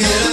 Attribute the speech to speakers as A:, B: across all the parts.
A: get up.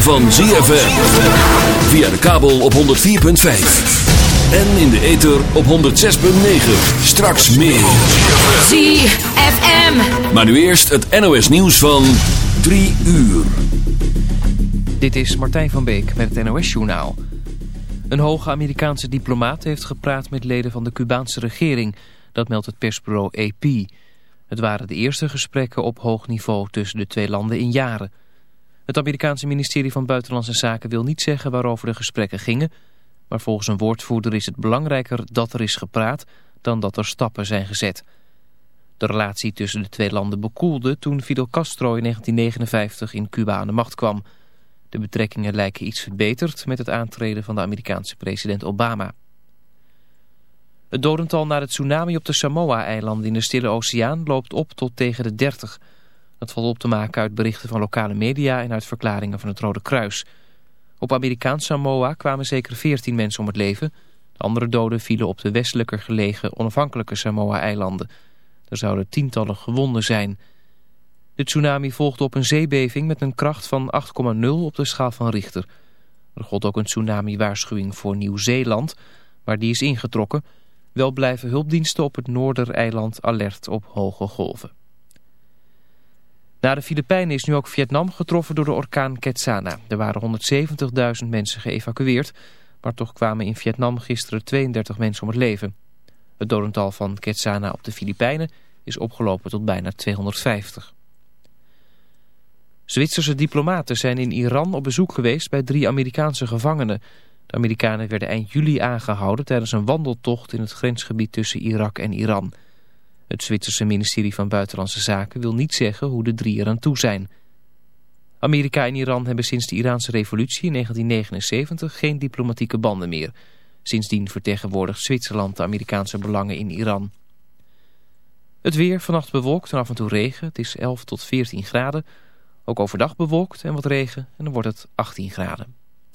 B: Van ZFM. Via de kabel op 104.5. En in de ether op 106.9. Straks meer. ZFM. Maar nu eerst het NOS nieuws van 3 uur.
C: Dit is Martijn van Beek met het NOS journaal. Een hoge Amerikaanse diplomaat heeft gepraat met leden van de Cubaanse regering. Dat meldt het persbureau AP. Het waren de eerste gesprekken op hoog niveau tussen de twee landen in jaren. Het Amerikaanse ministerie van Buitenlandse Zaken wil niet zeggen waarover de gesprekken gingen. Maar volgens een woordvoerder is het belangrijker dat er is gepraat dan dat er stappen zijn gezet. De relatie tussen de twee landen bekoelde toen Fidel Castro in 1959 in Cuba aan de macht kwam. De betrekkingen lijken iets verbeterd met het aantreden van de Amerikaanse president Obama. Het dodental na het tsunami op de Samoa-eilanden in de Stille Oceaan loopt op tot tegen de 30. Dat valt op te maken uit berichten van lokale media en uit verklaringen van het Rode Kruis. Op Amerikaans Samoa kwamen zeker 14 mensen om het leven. De andere doden vielen op de westelijker gelegen onafhankelijke Samoa-eilanden. Er zouden tientallen gewonden zijn. De tsunami volgde op een zeebeving met een kracht van 8,0 op de schaal van Richter. Er gold ook een tsunami-waarschuwing voor Nieuw-Zeeland, maar die is ingetrokken. Wel blijven hulpdiensten op het Noordereiland alert op hoge golven. Na de Filipijnen is nu ook Vietnam getroffen door de orkaan Ketsana. Er waren 170.000 mensen geëvacueerd, maar toch kwamen in Vietnam gisteren 32 mensen om het leven. Het dodental van Ketsana op de Filipijnen is opgelopen tot bijna 250. Zwitserse diplomaten zijn in Iran op bezoek geweest bij drie Amerikaanse gevangenen. De Amerikanen werden eind juli aangehouden tijdens een wandeltocht in het grensgebied tussen Irak en Iran. Het Zwitserse ministerie van Buitenlandse Zaken wil niet zeggen hoe de drie eraan toe zijn. Amerika en Iran hebben sinds de Iraanse revolutie in 1979 geen diplomatieke banden meer. Sindsdien vertegenwoordigt Zwitserland de Amerikaanse belangen in Iran. Het weer vannacht bewolkt en af en toe regen. Het is 11 tot 14 graden. Ook overdag bewolkt en wat regen en dan wordt het 18 graden.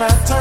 D: about time.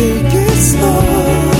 D: biggest slow.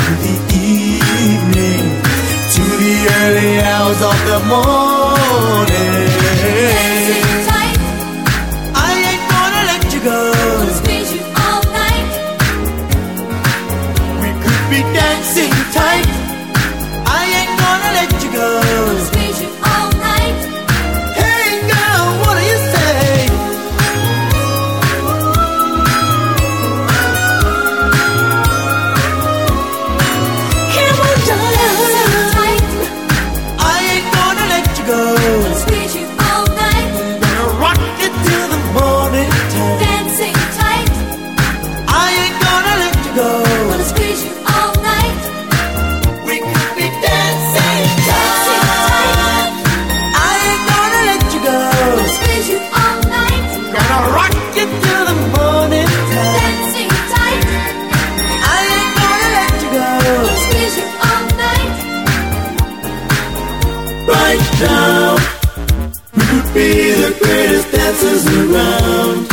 D: early hours of the morning.
A: Dancing tight.
D: I ain't gonna let you go.
A: You all night.
D: We could be dancing tight. Around.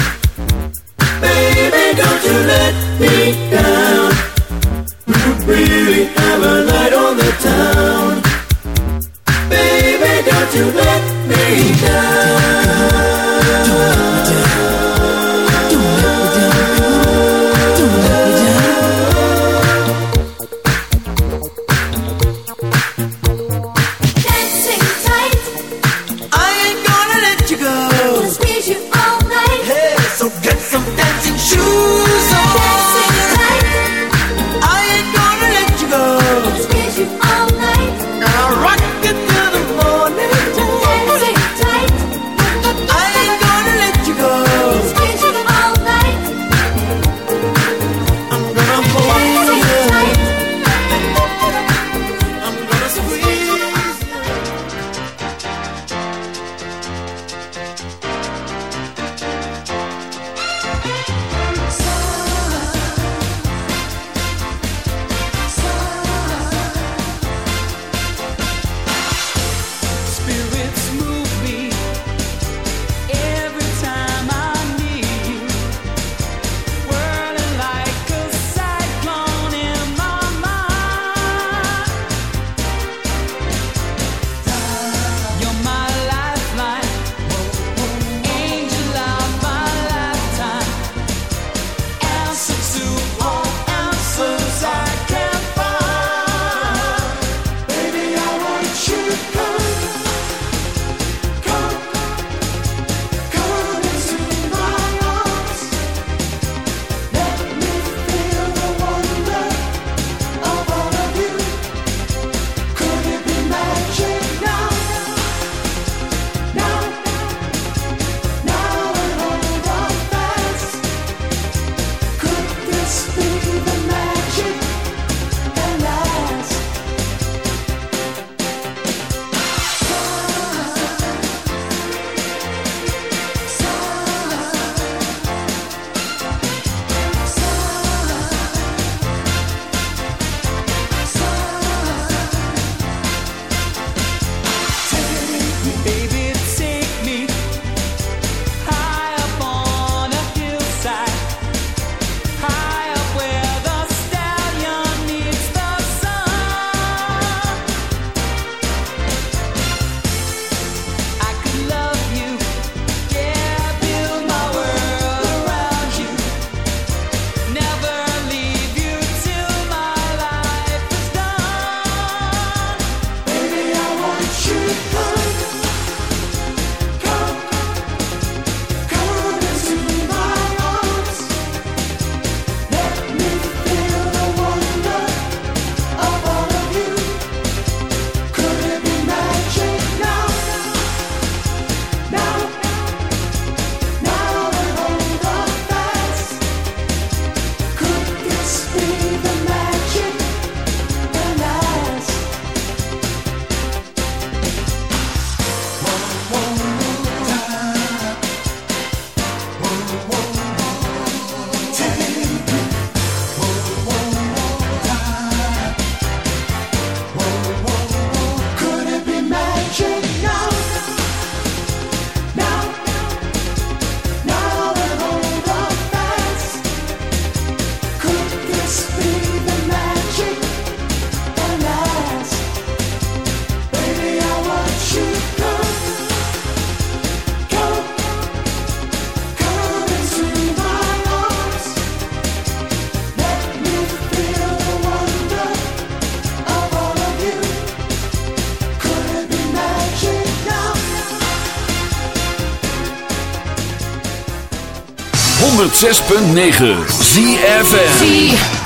B: 106.9
E: ZFN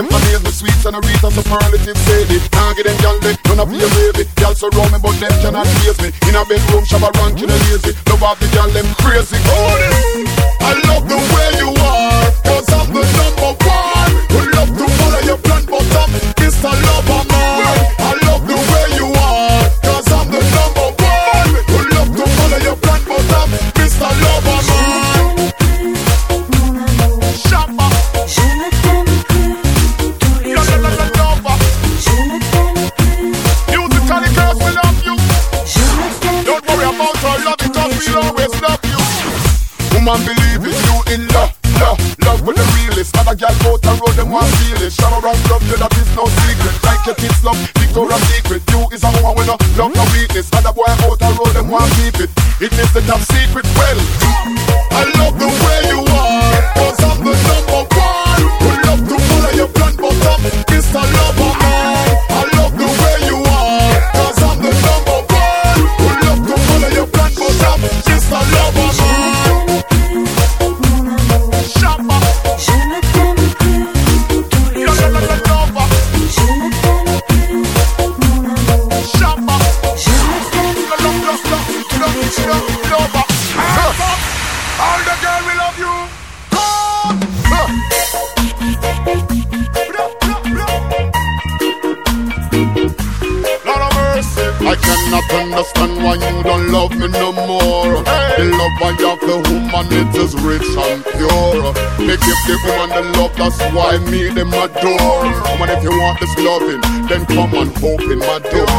E: them amaze me sweets and a wreath of superlatives say they can't get them gal they none of your baby gal surround me but them cannot chase me. In a bedroom shabba rank you know lazy love off the gal them crazy. Oh
F: man believe it. You in love, love, love with the realest. Other girl out the road, them want feel it. Shower around love, you that is no secret. Like your kids love, Victoria's Secret. You is a woman with no love, no weakness. Other boy out the road, them want keep it. It is the top secret. Well, why me them adore. Woman, if you want this loving, then come and open my door.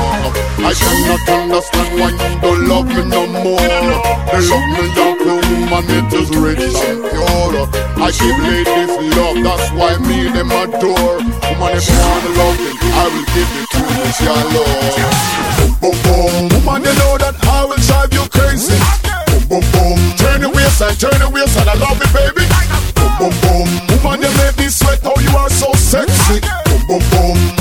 F: I cannot understand why you don't love me no more. The love me have the woman, it is rich and pure. I give ladies love, that's why me them adore. Woman, if you want the loving, I will give it to you, your love. Boom, boom, boom. Woman, you know that I will drive you crazy. Boom, boom, boom. Turn your waistline, turn your waistline. I love it, baby. Boom, boom, boom. Woman, you me sweat. Oh, you are so sexy. Boom, boom, boom.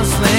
A: us